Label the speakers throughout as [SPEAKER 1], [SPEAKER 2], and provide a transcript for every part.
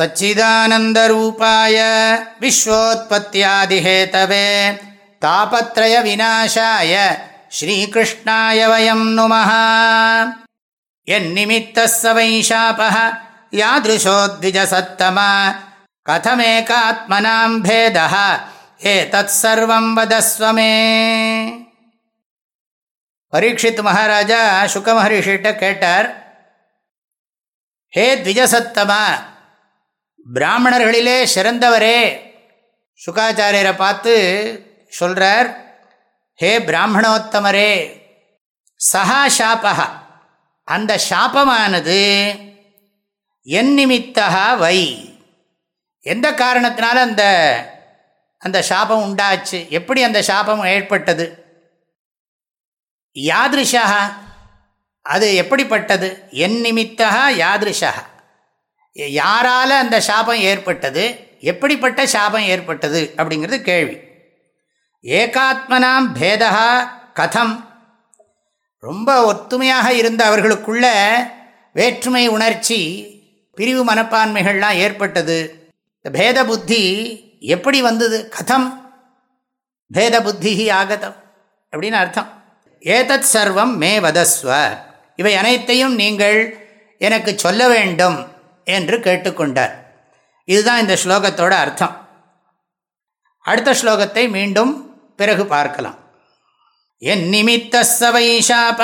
[SPEAKER 1] सच्चिदानन्दरूपाय विश्वोत्पत्त्यादिहेतवे तापत्रयविनाशाय श्रीकृष्णाय वयं नुमः यन्निमित्तः स वै शापः यादृशो द्विजसत्तमा कथमेकात्मनां भेदः एतत्सर्वं वदस्व मे பரீட்சித் மகாராஜா சுக மகரிஷிட்ட கேட்டார் ஹே த்விஜசத்தமா பிராமணர்களிலே சிறந்தவரே. சுகாச்சாரியரை பார்த்து சொல்கிறார் ஹே பிராமணோத்தமரே சஹா ஷாபகா அந்த சாபமானது என் நிமித்தகா வை. எந்த காரணத்தினால அந்த அந்த சாபம் உண்டாச்சு? எப்படி அந்த சாபம் ஏற்பட்டது? யாதிருஷா அது எப்படிப்பட்டது? என் நிமித்தகா யாதிருஷா யாரால் அந்த சாபம் ஏற்பட்டது? எப்படிப்பட்ட சாபம் ஏற்பட்டது? அப்படிங்கிறது கேள்வி. ஏகாத்மனாம் பேதா கதம். ரொம்ப ஒத்துமையாக இருந்த அவர்களுக்குள்ள வேற்றுமை உணர்ச்சி பிரிவு மனப்பான்மைகள்லாம் ஏற்பட்டது. இந்த பேத புத்தி எப்படி வந்தது? கதம். பேத புத்தி ஆகதம் அப்படின்னு அர்த்தம். ஏதத் சர்வம் மே வதஸ்வ. இவை அனைத்தையும் நீங்கள் எனக்கு சொல்ல வேண்டும். என்று கேட்டுக்கொண்டார். இதுதான் இந்த ஸ்லோகத்தோட அர்த்தம். அடுத்த ஸ்லோகத்தை மீண்டும் பிறகு பார்க்கலாம். என் நிமித்த சவைஷாப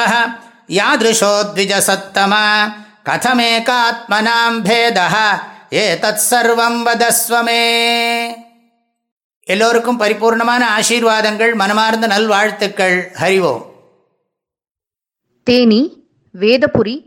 [SPEAKER 1] யாதிருஷோ த்விஜசத்தமா கதமேகாத்மனாம் பேத ஏ தத் சர்வம் வதஸ்வமே. எல்லோருக்கும் பரிபூர்ணமான ஆசீர்வாதங்கள் மனமார்ந்த நல்வாழ்த்துக்கள். ஹரிவோம்
[SPEAKER 2] தேனி வேதபுரி